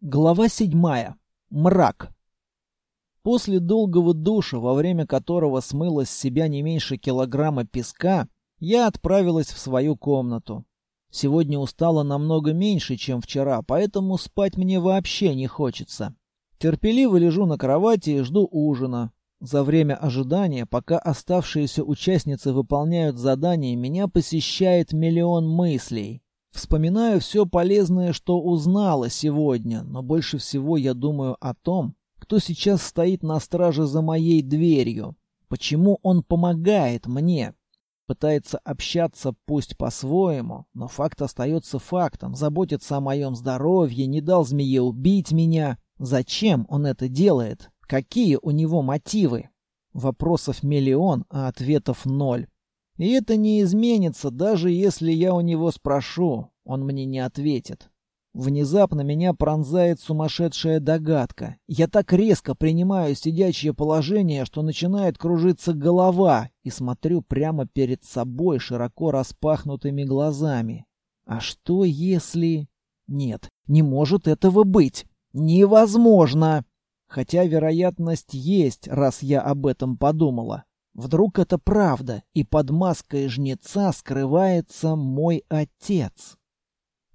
Глава седьмая. Мрак. После долгого душа, во время которого смыло с себя не меньше килограмма песка, я отправилась в свою комнату. Сегодня устала намного меньше, чем вчера, поэтому спать мне вообще не хочется. Терпеливо лежу на кровати и жду ужина. За время ожидания, пока оставшиеся участницы выполняют задание, меня посещает миллион мыслей. Вспоминаю все полезное, что узнала сегодня, но больше всего я думаю о том, кто сейчас стоит на страже за моей дверью. Почему он помогает мне? Пытается общаться пусть по-своему, но факт остается фактом. Заботится о моем здоровье, не дал змее убить меня. Зачем он это делает? Какие у него мотивы? Вопросов миллион, а ответов ноль. И это не изменится, даже если я у него спрошу, он мне не ответит. Внезапно меня пронзает сумасшедшая догадка. Я так резко принимаю сидячее положение, что начинает кружиться голова, и смотрю прямо перед собой широко распахнутыми глазами. А что если... Нет, не может этого быть. Невозможно! Хотя вероятность есть, раз я об этом подумала. Вдруг это правда, и под маской жнеца скрывается мой отец.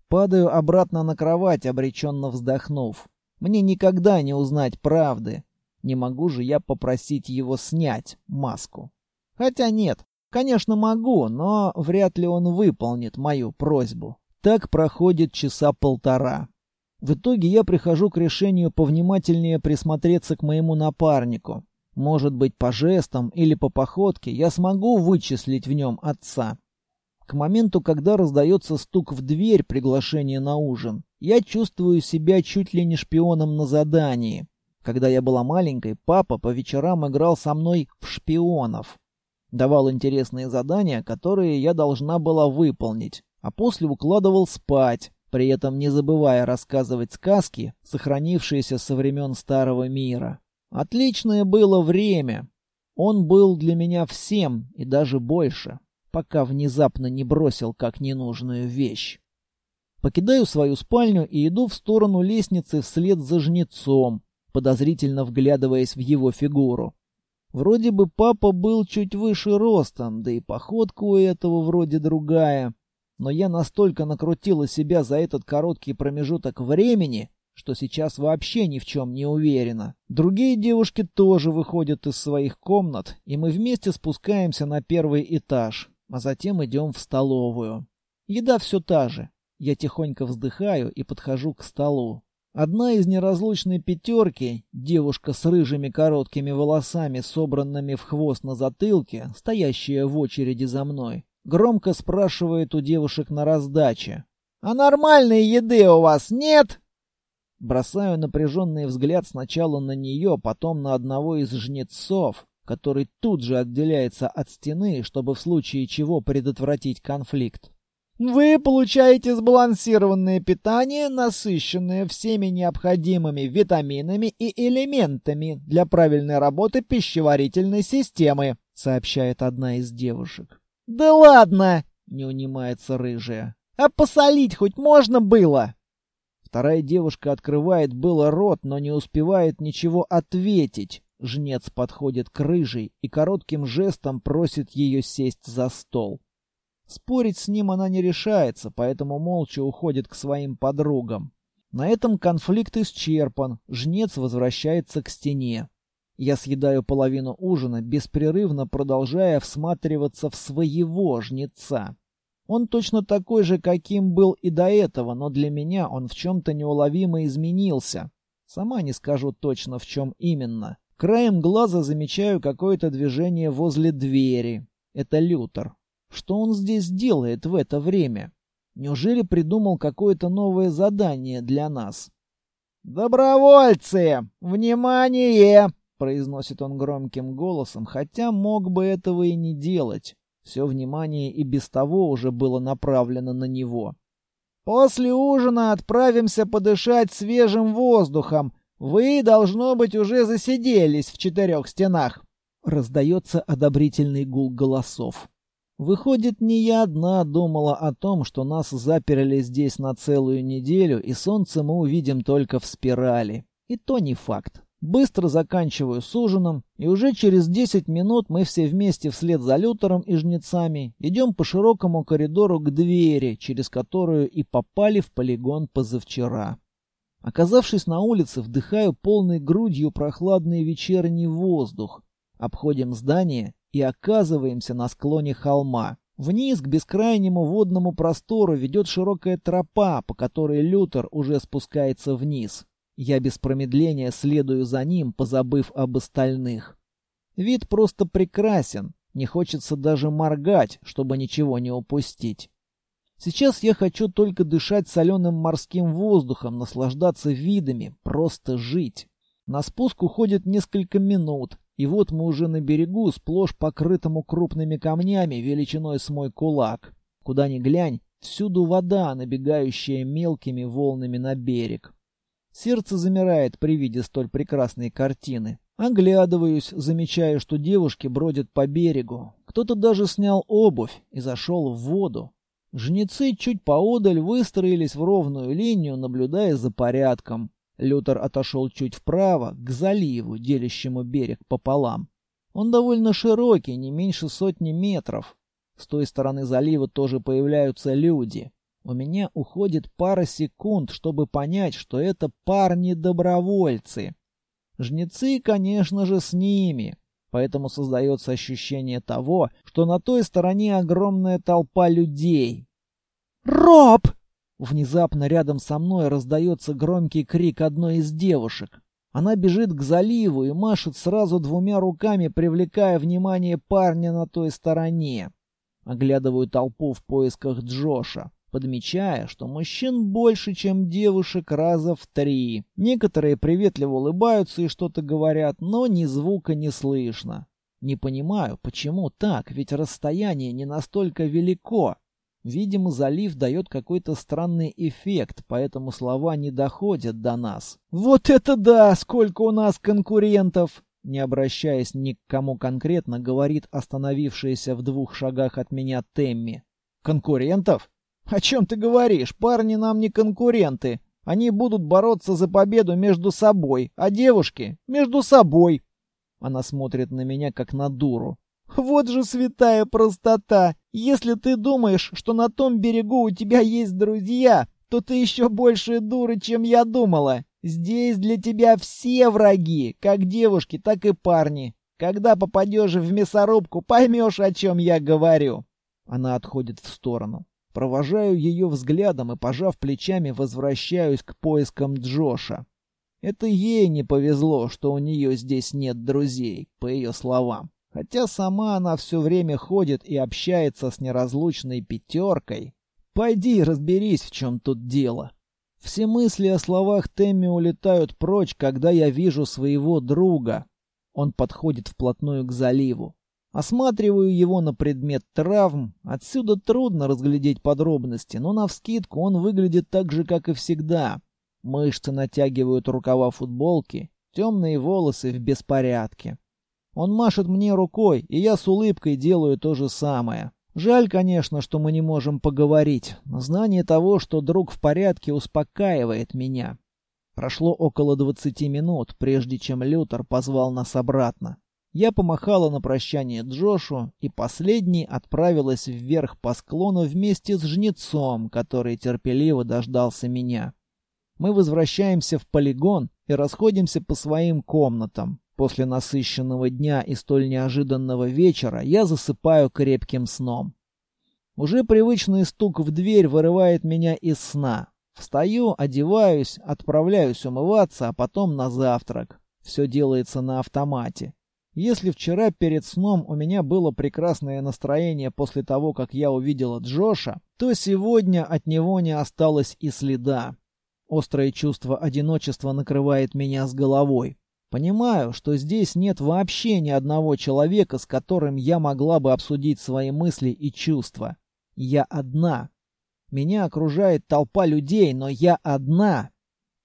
Падаю обратно на кровать, обреченно вздохнув. Мне никогда не узнать правды. Не могу же я попросить его снять маску. Хотя нет, конечно могу, но вряд ли он выполнит мою просьбу. Так проходит часа полтора. В итоге я прихожу к решению повнимательнее присмотреться к моему напарнику. Может быть, по жестам или по походке я смогу вычислить в нем отца. К моменту, когда раздается стук в дверь приглашения на ужин, я чувствую себя чуть ли не шпионом на задании. Когда я была маленькой, папа по вечерам играл со мной в шпионов. Давал интересные задания, которые я должна была выполнить, а после укладывал спать, при этом не забывая рассказывать сказки, сохранившиеся со времен Старого Мира. Отличное было время. Он был для меня всем и даже больше, пока внезапно не бросил как ненужную вещь. Покидаю свою спальню и иду в сторону лестницы вслед за жнецом, подозрительно вглядываясь в его фигуру. Вроде бы папа был чуть выше ростом, да и походка у этого вроде другая. Но я настолько накрутила себя за этот короткий промежуток времени, что сейчас вообще ни в чем не уверена. Другие девушки тоже выходят из своих комнат, и мы вместе спускаемся на первый этаж, а затем идем в столовую. Еда все та же. Я тихонько вздыхаю и подхожу к столу. Одна из неразлучной пятерки, девушка с рыжими короткими волосами, собранными в хвост на затылке, стоящая в очереди за мной, громко спрашивает у девушек на раздаче. «А нормальной еды у вас нет?» Бросаю напряженный взгляд сначала на нее, потом на одного из жнецов, который тут же отделяется от стены, чтобы в случае чего предотвратить конфликт. Вы получаете сбалансированное питание, насыщенное всеми необходимыми витаминами и элементами для правильной работы пищеварительной системы, сообщает одна из девушек. Да ладно, не унимается рыжая. А посолить хоть можно было? Вторая девушка открывает было рот, но не успевает ничего ответить. Жнец подходит к рыжей и коротким жестом просит ее сесть за стол. Спорить с ним она не решается, поэтому молча уходит к своим подругам. На этом конфликт исчерпан, жнец возвращается к стене. Я съедаю половину ужина, беспрерывно продолжая всматриваться в своего жнеца. Он точно такой же, каким был и до этого, но для меня он в чем-то неуловимо изменился. Сама не скажу точно, в чем именно. Краем глаза замечаю какое-то движение возле двери. Это Лютер. Что он здесь делает в это время? Неужели придумал какое-то новое задание для нас? «Добровольцы! Внимание!» — произносит он громким голосом, хотя мог бы этого и не делать. Все внимание и без того уже было направлено на него. «После ужина отправимся подышать свежим воздухом. Вы, должно быть, уже засиделись в четырех стенах». Раздается одобрительный гул голосов. Выходит, не я одна думала о том, что нас заперли здесь на целую неделю, и солнце мы увидим только в спирали. И то не факт. Быстро заканчиваю с ужином, и уже через 10 минут мы все вместе вслед за Лютером и жнецами идем по широкому коридору к двери, через которую и попали в полигон позавчера. Оказавшись на улице, вдыхаю полной грудью прохладный вечерний воздух. Обходим здание и оказываемся на склоне холма. Вниз к бескрайнему водному простору ведет широкая тропа, по которой Лютер уже спускается вниз. Я без промедления следую за ним, позабыв об остальных. Вид просто прекрасен, не хочется даже моргать, чтобы ничего не упустить. Сейчас я хочу только дышать соленым морским воздухом, наслаждаться видами, просто жить. На спуск уходит несколько минут, и вот мы уже на берегу, сплошь покрытому крупными камнями величиной с мой кулак. Куда ни глянь, всюду вода, набегающая мелкими волнами на берег. Сердце замирает при виде столь прекрасной картины. Оглядываюсь, замечая, что девушки бродят по берегу. Кто-то даже снял обувь и зашел в воду. Жнецы чуть поодаль выстроились в ровную линию, наблюдая за порядком. Лютер отошел чуть вправо, к заливу, делящему берег пополам. Он довольно широкий, не меньше сотни метров. С той стороны залива тоже появляются люди. У меня уходит пара секунд, чтобы понять, что это парни-добровольцы. Жнецы, конечно же, с ними. Поэтому создается ощущение того, что на той стороне огромная толпа людей. «Роб!» Внезапно рядом со мной раздается громкий крик одной из девушек. Она бежит к заливу и машет сразу двумя руками, привлекая внимание парня на той стороне. Оглядываю толпу в поисках Джоша подмечая, что мужчин больше, чем девушек раза в три. Некоторые приветливо улыбаются и что-то говорят, но ни звука не слышно. Не понимаю, почему так, ведь расстояние не настолько велико. Видимо, залив дает какой-то странный эффект, поэтому слова не доходят до нас. «Вот это да! Сколько у нас конкурентов!» Не обращаясь ни к кому конкретно, говорит остановившаяся в двух шагах от меня Темми. «Конкурентов? «О чем ты говоришь? Парни нам не конкуренты. Они будут бороться за победу между собой, а девушки — между собой». Она смотрит на меня, как на дуру. «Вот же святая простота! Если ты думаешь, что на том берегу у тебя есть друзья, то ты еще больше дуры, чем я думала. Здесь для тебя все враги, как девушки, так и парни. Когда попадешь в мясорубку, поймешь, о чем я говорю». Она отходит в сторону. Провожаю ее взглядом и, пожав плечами, возвращаюсь к поискам Джоша. Это ей не повезло, что у нее здесь нет друзей, по ее словам. Хотя сама она все время ходит и общается с неразлучной пятеркой. Пойди разберись, в чем тут дело. Все мысли о словах Тэмми улетают прочь, когда я вижу своего друга. Он подходит вплотную к заливу. Осматриваю его на предмет травм. Отсюда трудно разглядеть подробности, но навскидку он выглядит так же, как и всегда. Мышцы натягивают рукава футболки, темные волосы в беспорядке. Он машет мне рукой, и я с улыбкой делаю то же самое. Жаль, конечно, что мы не можем поговорить, но знание того, что друг в порядке, успокаивает меня. Прошло около двадцати минут, прежде чем Лютер позвал нас обратно. Я помахала на прощание Джошу, и последний отправилась вверх по склону вместе с жнецом, который терпеливо дождался меня. Мы возвращаемся в полигон и расходимся по своим комнатам. После насыщенного дня и столь неожиданного вечера я засыпаю крепким сном. Уже привычный стук в дверь вырывает меня из сна. Встаю, одеваюсь, отправляюсь умываться, а потом на завтрак. Все делается на автомате. Если вчера перед сном у меня было прекрасное настроение после того, как я увидела Джоша, то сегодня от него не осталось и следа. Острое чувство одиночества накрывает меня с головой. Понимаю, что здесь нет вообще ни одного человека, с которым я могла бы обсудить свои мысли и чувства. Я одна. Меня окружает толпа людей, но я одна.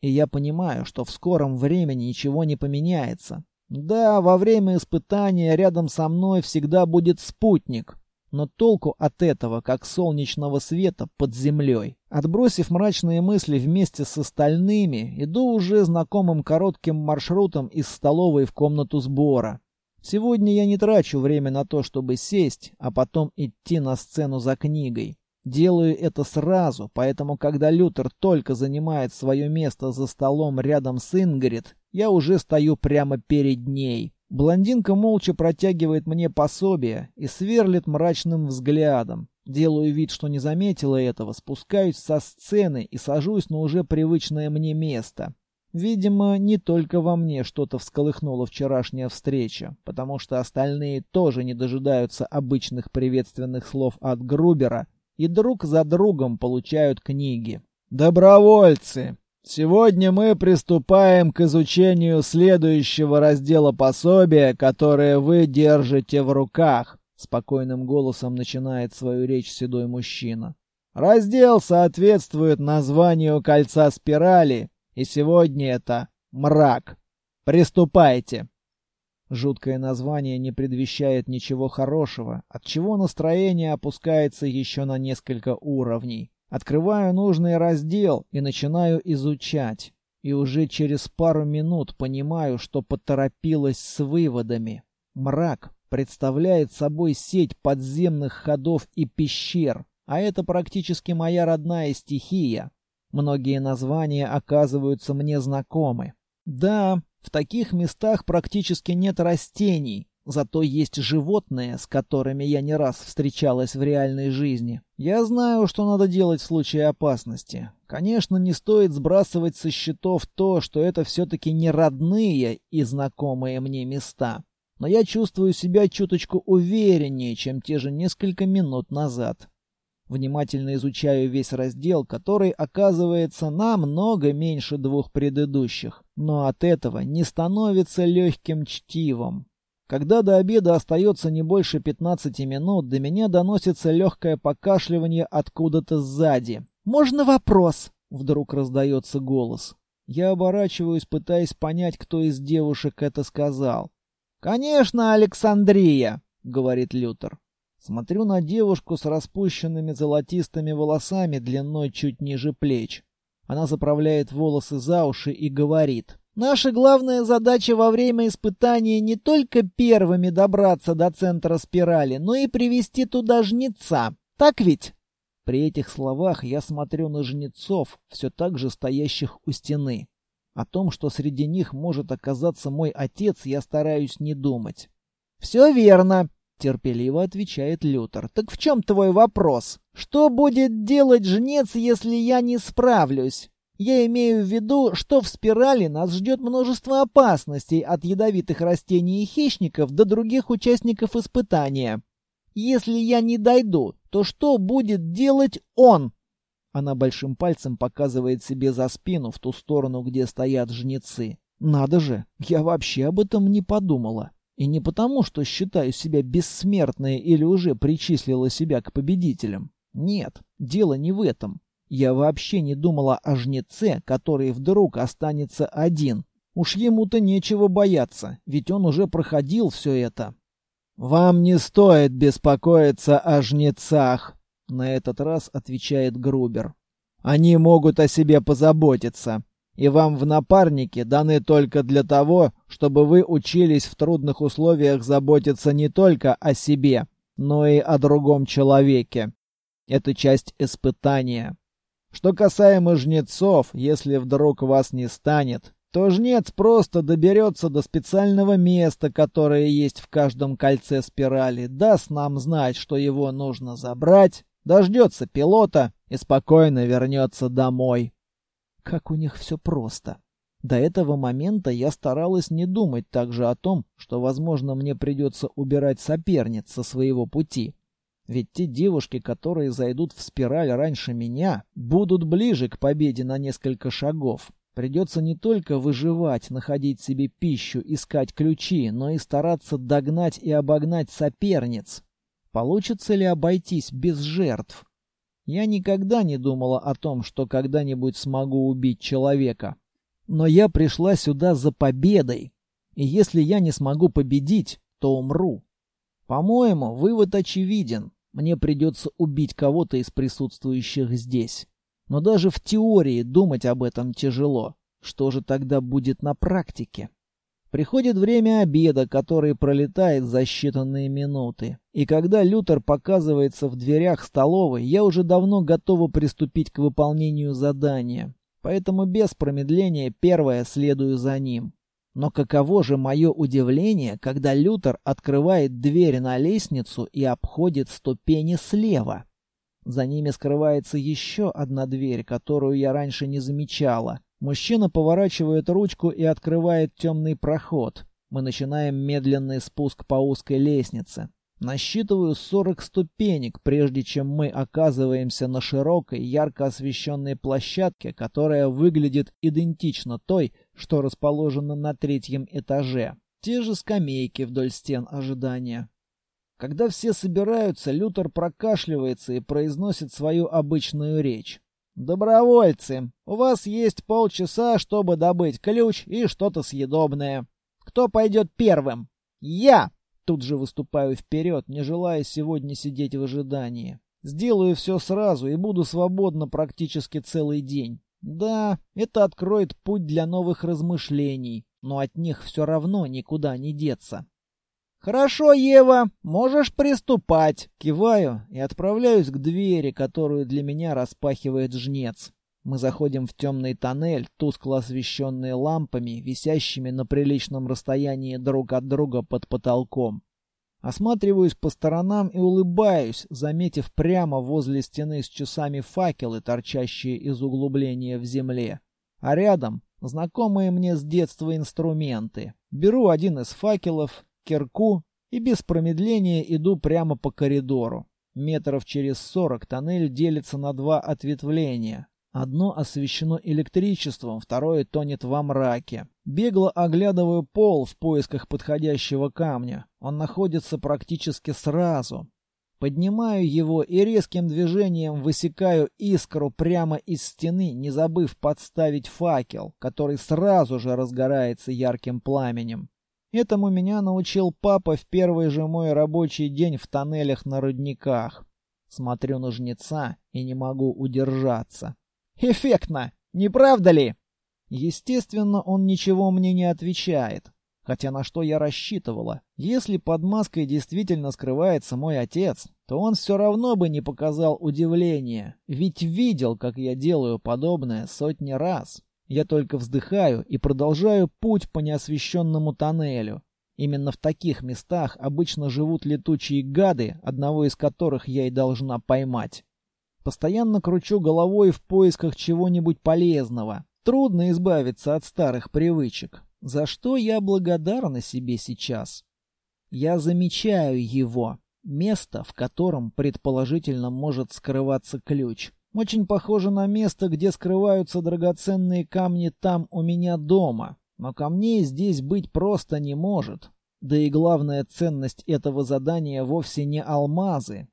И я понимаю, что в скором времени ничего не поменяется. Да, во время испытания рядом со мной всегда будет спутник. но толку от этого, как солнечного света под землей. Отбросив мрачные мысли вместе с остальными, иду уже знакомым коротким маршрутом из столовой в комнату сбора. Сегодня я не трачу время на то, чтобы сесть, а потом идти на сцену за книгой. Делаю это сразу, поэтому когда Лютер только занимает свое место за столом рядом с Ингрид, я уже стою прямо перед ней. Блондинка молча протягивает мне пособие и сверлит мрачным взглядом. Делаю вид, что не заметила этого, спускаюсь со сцены и сажусь на уже привычное мне место. Видимо, не только во мне что-то всколыхнула вчерашняя встреча, потому что остальные тоже не дожидаются обычных приветственных слов от Грубера и друг за другом получают книги. «Добровольцы!» Сегодня мы приступаем к изучению следующего раздела пособия, которое вы держите в руках. Спокойным голосом начинает свою речь седой мужчина. Раздел соответствует названию кольца спирали, и сегодня это мрак. Приступайте. Жуткое название не предвещает ничего хорошего, от чего настроение опускается еще на несколько уровней. Открываю нужный раздел и начинаю изучать. И уже через пару минут понимаю, что поторопилась с выводами. Мрак представляет собой сеть подземных ходов и пещер, а это практически моя родная стихия. Многие названия оказываются мне знакомы. Да, в таких местах практически нет растений, Зато есть животные, с которыми я не раз встречалась в реальной жизни. Я знаю, что надо делать в случае опасности. Конечно, не стоит сбрасывать со счетов то, что это все-таки не родные и знакомые мне места. Но я чувствую себя чуточку увереннее, чем те же несколько минут назад. Внимательно изучаю весь раздел, который оказывается намного меньше двух предыдущих. Но от этого не становится легким чтивом. Когда до обеда остается не больше 15 минут, до меня доносится легкое покашливание откуда-то сзади. «Можно вопрос?» — вдруг раздается голос. Я оборачиваюсь, пытаясь понять, кто из девушек это сказал. «Конечно, Александрия!» — говорит Лютер. Смотрю на девушку с распущенными золотистыми волосами длиной чуть ниже плеч. Она заправляет волосы за уши и говорит. Наша главная задача во время испытания не только первыми добраться до центра спирали, но и привести туда жнеца. Так ведь? При этих словах я смотрю на жнецов, все так же стоящих у стены. О том, что среди них может оказаться мой отец, я стараюсь не думать. «Все верно», — терпеливо отвечает Лютер. «Так в чем твой вопрос? Что будет делать жнец, если я не справлюсь?» Я имею в виду, что в спирали нас ждет множество опасностей от ядовитых растений и хищников до других участников испытания. Если я не дойду, то что будет делать он? Она большим пальцем показывает себе за спину в ту сторону, где стоят жнецы. Надо же, я вообще об этом не подумала. И не потому, что считаю себя бессмертной или уже причислила себя к победителям. Нет, дело не в этом. Я вообще не думала о жнеце, который вдруг останется один. Уж ему-то нечего бояться, ведь он уже проходил все это. «Вам не стоит беспокоиться о жнецах», — на этот раз отвечает Грубер. «Они могут о себе позаботиться, и вам в напарнике даны только для того, чтобы вы учились в трудных условиях заботиться не только о себе, но и о другом человеке. Это часть испытания. Что касаемо жнецов, если вдруг вас не станет, то жнец просто доберется до специального места, которое есть в каждом кольце спирали, даст нам знать, что его нужно забрать, дождется пилота и спокойно вернется домой. Как у них все просто. До этого момента я старалась не думать также о том, что, возможно, мне придется убирать соперниц со своего пути. Ведь те девушки, которые зайдут в спираль раньше меня, будут ближе к победе на несколько шагов. Придется не только выживать, находить себе пищу, искать ключи, но и стараться догнать и обогнать соперниц. Получится ли обойтись без жертв? Я никогда не думала о том, что когда-нибудь смогу убить человека. Но я пришла сюда за победой. И если я не смогу победить, то умру. По-моему, вывод очевиден. Мне придется убить кого-то из присутствующих здесь. Но даже в теории думать об этом тяжело. Что же тогда будет на практике? Приходит время обеда, который пролетает за считанные минуты. И когда Лютер показывается в дверях столовой, я уже давно готова приступить к выполнению задания. Поэтому без промедления первое следую за ним. Но каково же мое удивление, когда Лютер открывает дверь на лестницу и обходит ступени слева. За ними скрывается еще одна дверь, которую я раньше не замечала. Мужчина поворачивает ручку и открывает темный проход. Мы начинаем медленный спуск по узкой лестнице. Насчитываю 40 ступенек, прежде чем мы оказываемся на широкой, ярко освещенной площадке, которая выглядит идентично той, что расположена на третьем этаже. Те же скамейки вдоль стен ожидания. Когда все собираются, Лютер прокашливается и произносит свою обычную речь. «Добровольцы, у вас есть полчаса, чтобы добыть ключ и что-то съедобное. Кто пойдет первым?» «Я!» Тут же выступаю вперед, не желая сегодня сидеть в ожидании. Сделаю все сразу и буду свободна практически целый день. Да, это откроет путь для новых размышлений, но от них все равно никуда не деться. «Хорошо, Ева, можешь приступать!» Киваю и отправляюсь к двери, которую для меня распахивает жнец. Мы заходим в темный тоннель, тускло освещенный лампами, висящими на приличном расстоянии друг от друга под потолком. Осматриваюсь по сторонам и улыбаюсь, заметив прямо возле стены с часами факелы, торчащие из углубления в земле. А рядом знакомые мне с детства инструменты. Беру один из факелов, кирку и без промедления иду прямо по коридору. Метров через сорок тоннель делится на два ответвления. Одно освещено электричеством, второе тонет во мраке. Бегло оглядываю пол в поисках подходящего камня. Он находится практически сразу. Поднимаю его и резким движением высекаю искру прямо из стены, не забыв подставить факел, который сразу же разгорается ярким пламенем. Этому меня научил папа в первый же мой рабочий день в тоннелях на рудниках. Смотрю на жнеца и не могу удержаться. Эффектно, не правда ли? Естественно, он ничего мне не отвечает. Хотя на что я рассчитывала? Если под маской действительно скрывается мой отец, то он все равно бы не показал удивления, ведь видел, как я делаю подобное сотни раз. Я только вздыхаю и продолжаю путь по неосвещенному тоннелю. Именно в таких местах обычно живут летучие гады, одного из которых я и должна поймать. Постоянно кручу головой в поисках чего-нибудь полезного. Трудно избавиться от старых привычек. За что я благодарна себе сейчас? Я замечаю его. Место, в котором предположительно может скрываться ключ. Очень похоже на место, где скрываются драгоценные камни там у меня дома. Но камней здесь быть просто не может. Да и главная ценность этого задания вовсе не алмазы.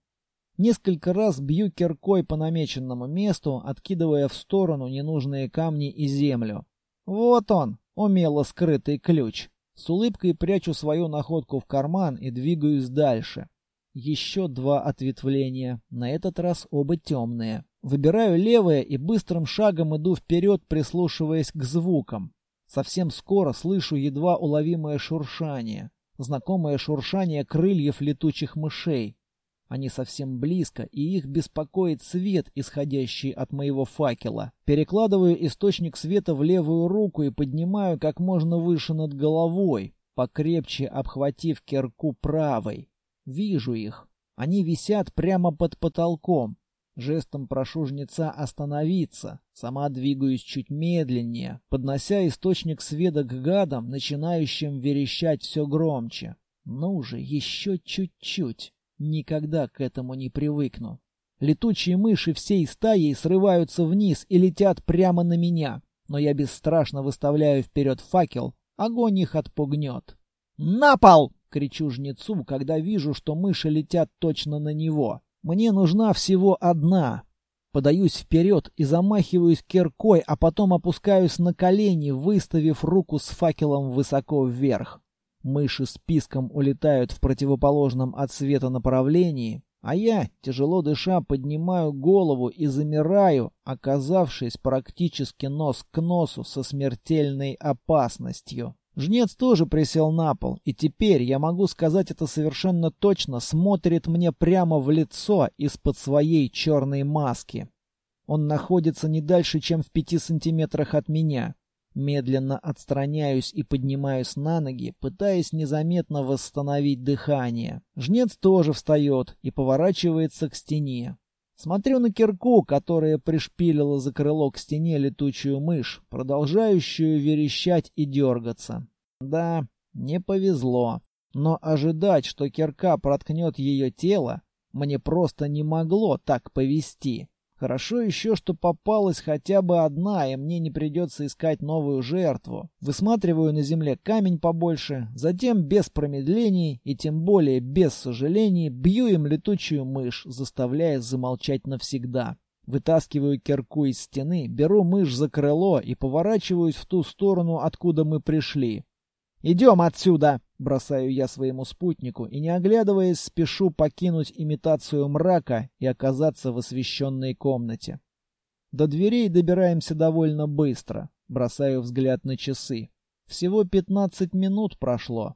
Несколько раз бью киркой по намеченному месту, откидывая в сторону ненужные камни и землю. Вот он, умело скрытый ключ. С улыбкой прячу свою находку в карман и двигаюсь дальше. Еще два ответвления, на этот раз оба темные. Выбираю левое и быстрым шагом иду вперед, прислушиваясь к звукам. Совсем скоро слышу едва уловимое шуршание. Знакомое шуршание крыльев летучих мышей. Они совсем близко, и их беспокоит свет, исходящий от моего факела. Перекладываю источник света в левую руку и поднимаю как можно выше над головой, покрепче обхватив кирку правой. Вижу их. Они висят прямо под потолком. Жестом прошу жнеца остановиться. Сама двигаюсь чуть медленнее, поднося источник света к гадам, начинающим верещать все громче. Ну же, еще чуть-чуть. Никогда к этому не привыкну. Летучие мыши всей стаей срываются вниз и летят прямо на меня. Но я бесстрашно выставляю вперед факел, огонь их отпугнет. «На пол!» кричу жнецу, когда вижу, что мыши летят точно на него. Мне нужна всего одна. Подаюсь вперед и замахиваюсь киркой, а потом опускаюсь на колени, выставив руку с факелом высоко вверх. Мыши с писком улетают в противоположном от света направлении, А я, тяжело дыша, поднимаю голову и замираю, оказавшись практически нос к носу со смертельной опасностью. Жнец тоже присел на пол, и теперь, я могу сказать это совершенно точно, смотрит мне прямо в лицо из-под своей черной маски. Он находится не дальше, чем в пяти сантиметрах от меня. Медленно отстраняюсь и поднимаюсь на ноги, пытаясь незаметно восстановить дыхание. Жнец тоже встает и поворачивается к стене. Смотрю на кирку, которая пришпилила за крыло к стене летучую мышь, продолжающую верещать и дергаться. Да, не повезло. Но ожидать, что кирка проткнет ее тело, мне просто не могло так повести. Хорошо еще, что попалась хотя бы одна, и мне не придется искать новую жертву. Высматриваю на земле камень побольше, затем без промедлений и тем более без сожалений бью им летучую мышь, заставляя замолчать навсегда. Вытаскиваю кирку из стены, беру мышь за крыло и поворачиваюсь в ту сторону, откуда мы пришли. «Идем отсюда!» — бросаю я своему спутнику и, не оглядываясь, спешу покинуть имитацию мрака и оказаться в освещенной комнате. До дверей добираемся довольно быстро. Бросаю взгляд на часы. Всего пятнадцать минут прошло.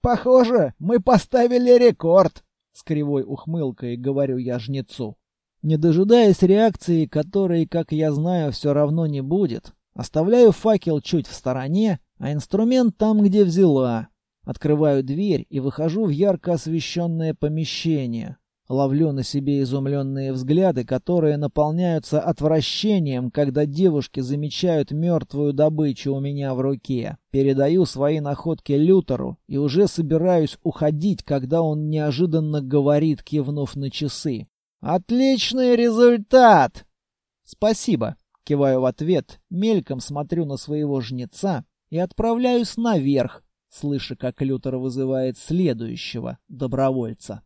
«Похоже, мы поставили рекорд!» — с кривой ухмылкой говорю я жнецу. Не дожидаясь реакции, которой, как я знаю, все равно не будет, оставляю факел чуть в стороне а инструмент там, где взяла. Открываю дверь и выхожу в ярко освещенное помещение. Ловлю на себе изумленные взгляды, которые наполняются отвращением, когда девушки замечают мертвую добычу у меня в руке. Передаю свои находки Лютеру и уже собираюсь уходить, когда он неожиданно говорит, кивнув на часы. «Отличный результат!» «Спасибо!» — киваю в ответ, мельком смотрю на своего жнеца, и отправляюсь наверх, слыша, как Лютер вызывает следующего добровольца.